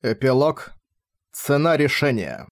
Эпилог. Цена решения.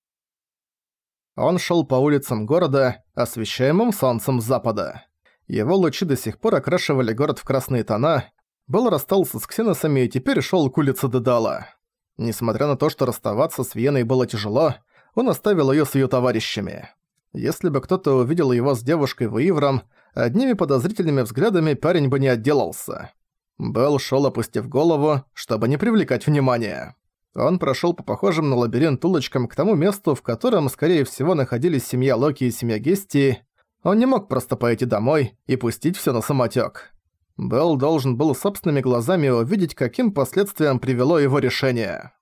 Он шел по улицам города, освещаемым солнцем запада. Его лучи до сих пор окрашивали город в красные тона. Был расстался с ксеносами и теперь шел к улице Дедала. Несмотря на то, что расставаться с Веной было тяжело, он оставил ее с ее товарищами. Если бы кто-то увидел его с девушкой Ваивром, одними подозрительными взглядами парень бы не отделался. Белл шел опустив голову, чтобы не привлекать внимания. Он прошел по похожим на лабиринт улочкам к тому месту, в котором, скорее всего, находились семья Локи и семья Гестии. Он не мог просто пойти домой и пустить все на самотек. Белл должен был собственными глазами увидеть, каким последствиям привело его решение.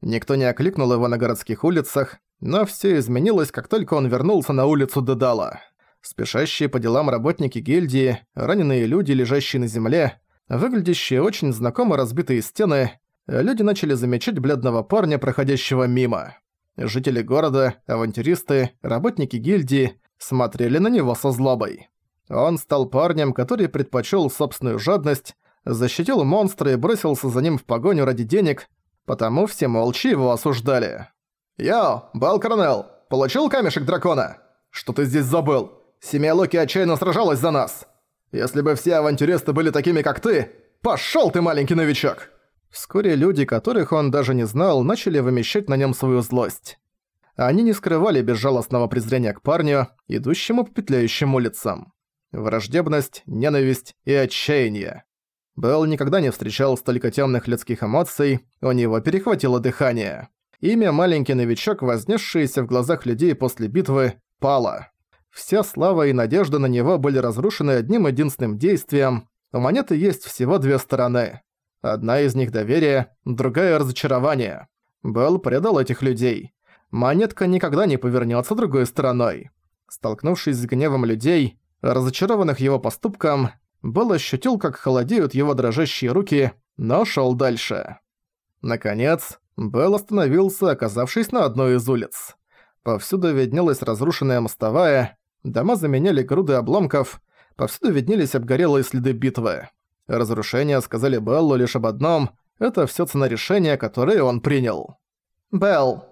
Никто не окликнул его на городских улицах, но все изменилось, как только он вернулся на улицу Дедала. Спешащие по делам работники гильдии, раненые люди, лежащие на земле, выглядящие очень знакомо разбитые стены, люди начали замечать бледного парня, проходящего мимо. Жители города, авантюристы, работники гильдии смотрели на него со злобой. Он стал парнем, который предпочел собственную жадность, защитил монстра и бросился за ним в погоню ради денег, потому все молча его осуждали. «Йо, Белл Корнелл, получил камешек дракона? Что ты здесь забыл? Семья Локи отчаянно сражалась за нас. Если бы все авантюристы были такими, как ты, пошёл ты, маленький новичок!» Вскоре люди, которых он даже не знал, начали вымещать на нем свою злость. Они не скрывали безжалостного презрения к парню, идущему по петляющим улицам. Враждебность, ненависть и отчаяние. Белл никогда не встречал столько темных людских эмоций, у него перехватило дыхание. Имя «маленький новичок», вознесшееся в глазах людей после битвы, пало. Вся слава и надежда на него были разрушены одним единственным действием. У монеты есть всего две стороны. Одна из них доверие, другая разочарование. Белл предал этих людей. Монетка никогда не повернется другой стороной. Столкнувшись с гневом людей, разочарованных его поступком, Белл ощутил, как холодеют его дрожащие руки, но шел дальше. Наконец, Белл остановился, оказавшись на одной из улиц. Повсюду виднелась разрушенная мостовая, дома заменяли груды обломков, повсюду виднелись обгорелые следы битвы. Разрушения сказали Беллу лишь об одном – это всё цена решения, которое он принял. «Белл!»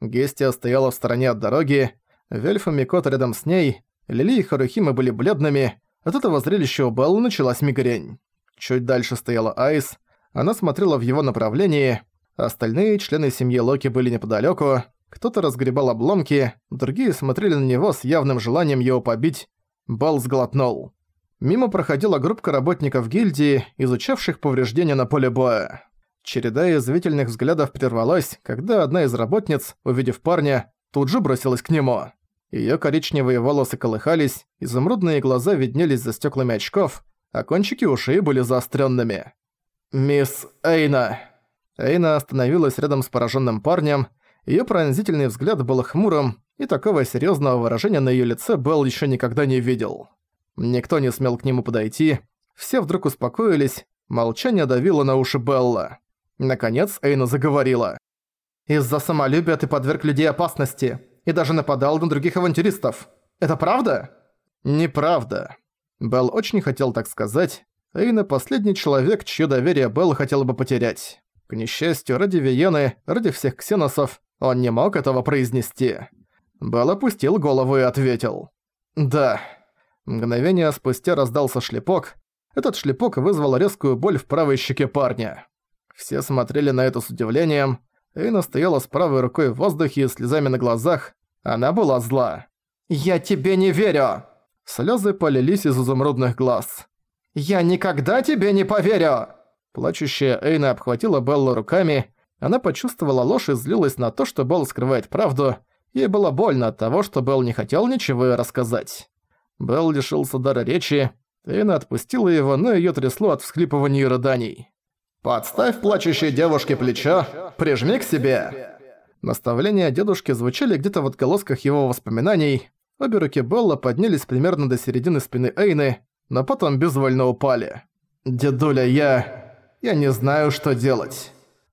Гестия стояла в стороне от дороги, Вельф и Микот рядом с ней, Лили и Харухима были бледными, от этого зрелища у Беллы началась мигрень. Чуть дальше стояла Айс, она смотрела в его направлении, остальные члены семьи Локи были неподалёку, кто-то разгребал обломки, другие смотрели на него с явным желанием его побить. Белл сглотнул. Мимо проходила группа работников гильдии, изучавших повреждения на поле боя. Череда язвительных взглядов прервалась, когда одна из работниц, увидев парня, тут же бросилась к нему. Её коричневые волосы колыхались, изумрудные глаза виднелись за стёклами очков, а кончики ушей были заострёнными. «Мисс Эйна!» Эйна остановилась рядом с поражённым парнем, её пронзительный взгляд был хмурым, и такого серьёзного выражения на её лице Белл ещё никогда не видел. Никто не смел к нему подойти, все вдруг успокоились, молчание давило на уши Белла. Наконец Эйна заговорила. «Из-за самолюбия ты подверг людей опасности и даже нападал на других авантюристов. Это правда?» «Неправда». Белл очень хотел так сказать. Эйна – последний человек, чье доверие Белл хотел бы потерять. К несчастью, ради Виены, ради всех ксеносов, он не мог этого произнести. Белл опустил голову и ответил. «Да». Мгновение спустя раздался шлепок. Этот шлепок вызвал резкую боль в правой щеке парня. Все смотрели на это с удивлением. Эйна стояла с правой рукой в воздухе и слезами на глазах. Она была зла. «Я тебе не верю!» Слезы полились из изумрудных глаз. «Я никогда тебе не поверю!» Плачущая Эйна обхватила Беллу руками. Она почувствовала ложь и злилась на то, что Белл скрывает правду. Ей было больно от того, что Белл не хотел ничего рассказать. Белл лишился дара речи, Эйна отпустила его, но её трясло от всхлипываний и рыданий. «Подставь плачущей девушке плечо, прижми к себе!» Наставления дедушки звучали где-то в отголосках его воспоминаний. Обе руки Белла поднялись примерно до середины спины Эйны, но потом безвольно упали. «Дедуля, я... я не знаю, что делать».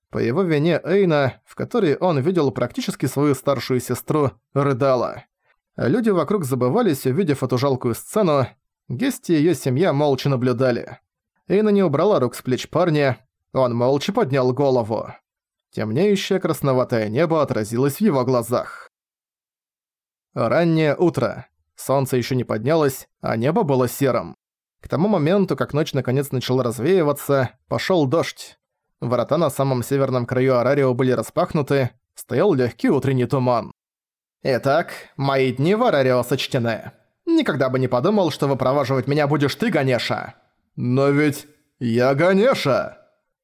По его вине Эйна, в которой он видел практически свою старшую сестру, рыдала. Люди вокруг забывались, увидев эту жалкую сцену. Гести и её семья молча наблюдали. Эйна не убрала рук с плеч парня, он молча поднял голову. Темнеющее красноватое небо отразилось в его глазах. Раннее утро. Солнце еще не поднялось, а небо было серым. К тому моменту, как ночь наконец начала развеиваться, пошел дождь. Ворота на самом северном краю Арарио были распахнуты, стоял легкий утренний туман. «Итак, мои дни в Арарио сочтены. Никогда бы не подумал, что выпроваживать меня будешь ты, Ганеша». «Но ведь я Ганеша!»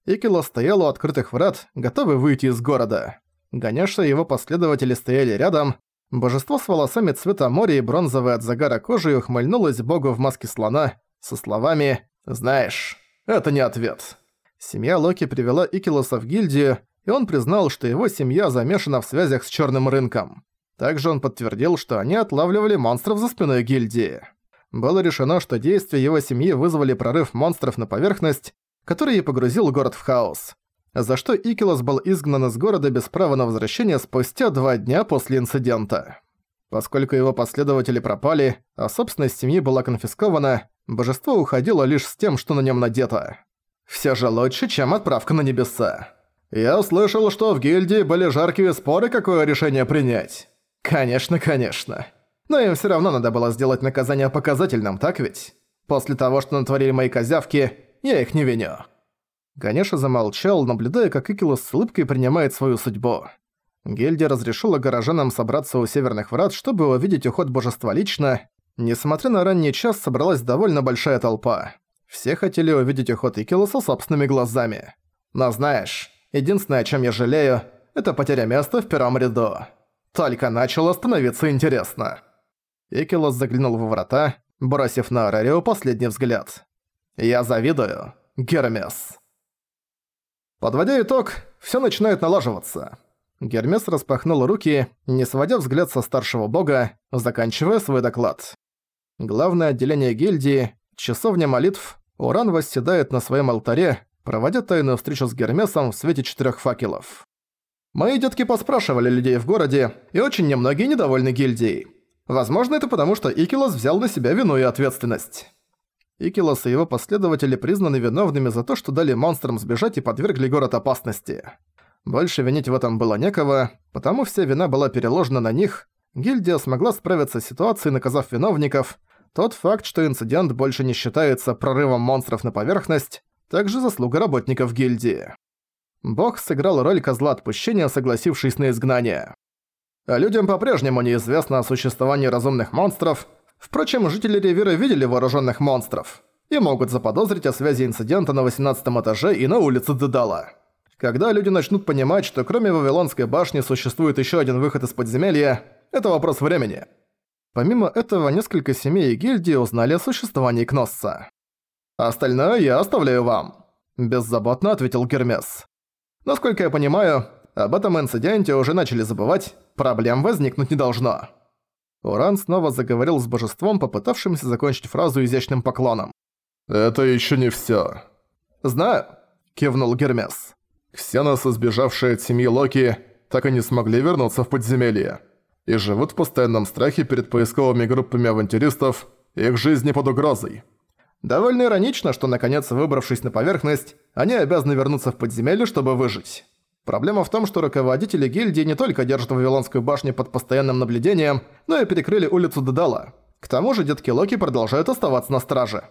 Икило стоял у открытых врат, готовый выйти из города. Ганеша и его последователи стояли рядом. Божество с волосами цвета моря и бронзовой от загара кожи ухмыльнулось богу в маске слона со словами «Знаешь, это не ответ». Семья Локи привела Икилоса в гильдию, и он признал, что его семья замешана в связях с черным рынком. Также он подтвердил, что они отлавливали монстров за спиной гильдии. Было решено, что действия его семьи вызвали прорыв монстров на поверхность, который и погрузил город в хаос. За что Икилос был изгнан из города без права на возвращение спустя два дня после инцидента. Поскольку его последователи пропали, а собственность семьи была конфискована, божество уходило лишь с тем, что на нем надето. Все же лучше, чем отправка на небеса. Я услышал, что в гильдии были жаркие споры, какое решение принять. Конечно, конечно. Но им все равно надо было сделать наказание показательным, так ведь? После того, что натворили мои козявки, я их не виню. Ганеша замолчал, наблюдая, как Икилус с улыбкой принимает свою судьбу. Гильдия разрешила горожанам собраться у северных врат, чтобы увидеть уход божества лично. Несмотря на ранний час, собралась довольно большая толпа. Все хотели увидеть уход Икилуса собственными глазами. Но знаешь, единственное, о чем я жалею, это потеря места в первом ряду. Только начало становиться интересно. Икилус заглянул в врата, бросив на Арарио последний взгляд. «Я завидую, Гермес». Подводя итог, все начинает налаживаться. Гермес распахнул руки, не сводя взгляд со старшего бога, заканчивая свой доклад. Главное отделение гильдии, часовня молитв, Уран восседает на своем алтаре, проводя тайную встречу с Гермесом в свете четырех факелов. Мои детки поспрашивали людей в городе, и очень немногие недовольны гильдией. Возможно, это потому, что Икилос взял на себя вину и ответственность. Икилос и его последователи признаны виновными за то, что дали монстрам сбежать и подвергли город опасности. Больше винить в этом было некого, потому вся вина была переложена на них. Гильдия смогла справиться с ситуацией, наказав виновников, тот факт, что инцидент больше не считается прорывом монстров на поверхность, также заслуга работников гильдии. Бог сыграл роль козла отпущения, согласившись на изгнание. А людям по-прежнему неизвестно о существовании разумных монстров, впрочем, жители Ривера видели вооруженных монстров и могут заподозрить о связи инцидента на 18 этаже и на улице Дедала. Когда люди начнут понимать, что кроме Вавилонской башни существует еще один выход из подземелья, это вопрос времени – Помимо этого, несколько семей и гильдий узнали о существовании Кносса. «Остальное я оставляю вам», – беззаботно ответил Гермес. «Насколько я понимаю, об этом инциденте уже начали забывать, проблем возникнуть не должно». Уран снова заговорил с божеством, попытавшимся закончить фразу изящным поклоном. «Это еще не все. «Знаю», – кивнул Гермес. «Ксенос, избежавшие от семьи Локи, так и не смогли вернуться в подземелье и живут в постоянном страхе перед поисковыми группами авантюристов, их жизни под угрозой. Довольно иронично, что наконец выбравшись на поверхность, они обязаны вернуться в подземелье, чтобы выжить. Проблема в том, что руководители гильдии не только держат Вавилонскую башню под постоянным наблюдением, но и перекрыли улицу Дедала. К тому же детки Локи продолжают оставаться на страже.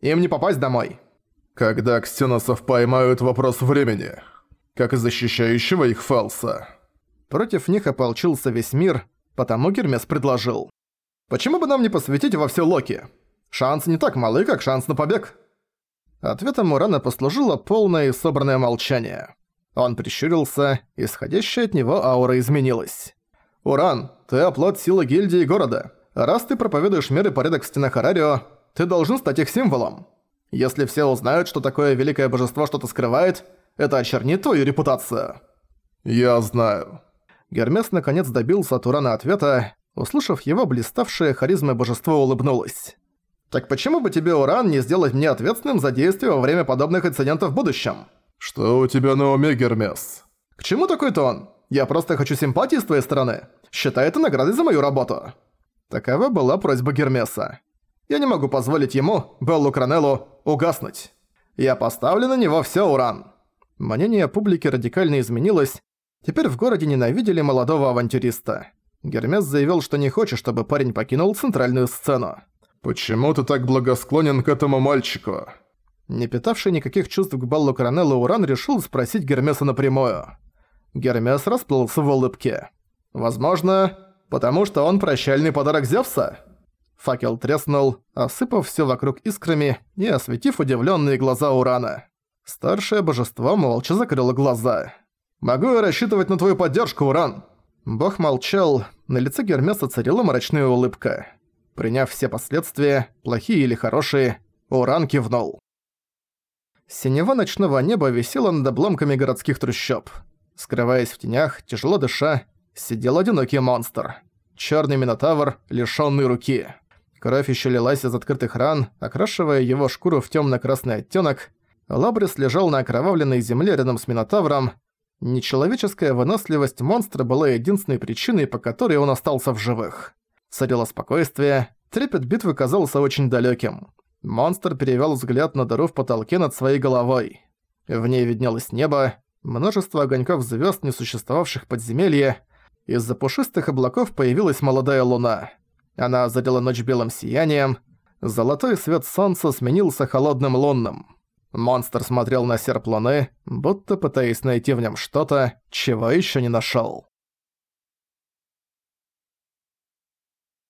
Им не попасть домой. Когда ксеносов поймают вопрос времени, как и защищающего их Фалса. Против них ополчился весь мир, Потому Гермес предложил. «Почему бы нам не посвятить во все Локи? Шансы не так малы, как шанс на побег». Ответом Урана послужило полное и собранное молчание. Он прищурился, исходящая от него аура изменилась. «Уран, ты оплот силы гильдии города. Раз ты проповедуешь мир и порядок в стенах Арарио, ты должен стать их символом. Если все узнают, что такое великое божество что-то скрывает, это очернит твою репутацию». «Я знаю», Гермес наконец добился от Урана ответа, услышав его, блиставшее харизмой божество улыбнулось. «Так почему бы тебе, Уран, не сделать мне ответственным за действия во время подобных инцидентов в будущем?» «Что у тебя на уме, Гермес?» «К чему такой тон? Я просто хочу симпатии с твоей стороны. Считай это наградой за мою работу». Такова была просьба Гермеса. Я не могу позволить ему, Беллу Кранеллу, угаснуть. Я поставлю на него все уран. Мнение публики радикально изменилось. Теперь в городе ненавидели молодого авантюриста. Гермес заявил, что не хочет, чтобы парень покинул центральную сцену. «Почему ты так благосклонен к этому мальчику?» Не питавший никаких чувств к баллу Коронелла Уран решил спросить Гермеса напрямую. Гермес расплылся в улыбке. «Возможно, потому что он прощальный подарок Зевса?» Факел треснул, осыпав все вокруг искрами и осветив удивленные глаза Урана. Старшее божество молча закрыло глаза. «Могу я рассчитывать на твою поддержку, Уран?» Бог молчал, на лице Гермеса царила мрачная улыбка. Приняв все последствия, плохие или хорошие, Уран кивнул. Синева ночного неба висела над обломками городских трущоб. Скрываясь в тенях, тяжело дыша, сидел одинокий монстр. Чёрный минотавр, лишённый руки. Кровь ещё лилась из открытых ран, окрашивая его шкуру в тёмно-красный оттенок. Лабрис лежал на окровавленной земле рядом с минотавром. Нечеловеческая выносливость монстра была единственной причиной, по которой он остался в живых. Царило спокойствие, трепет битвы казался очень далёким. Монстр перевёл взгляд на дыру в потолке над своей головой. В ней виднелось небо, множество огоньков звёзд, не существовавших в подземелье. Из-за пушистых облаков появилась молодая луна. Она озарила ночь белым сиянием. Золотой свет солнца сменился холодным лунным. Монстр смотрел на серп луны, будто пытаясь найти в нем что-то, чего еще не нашел.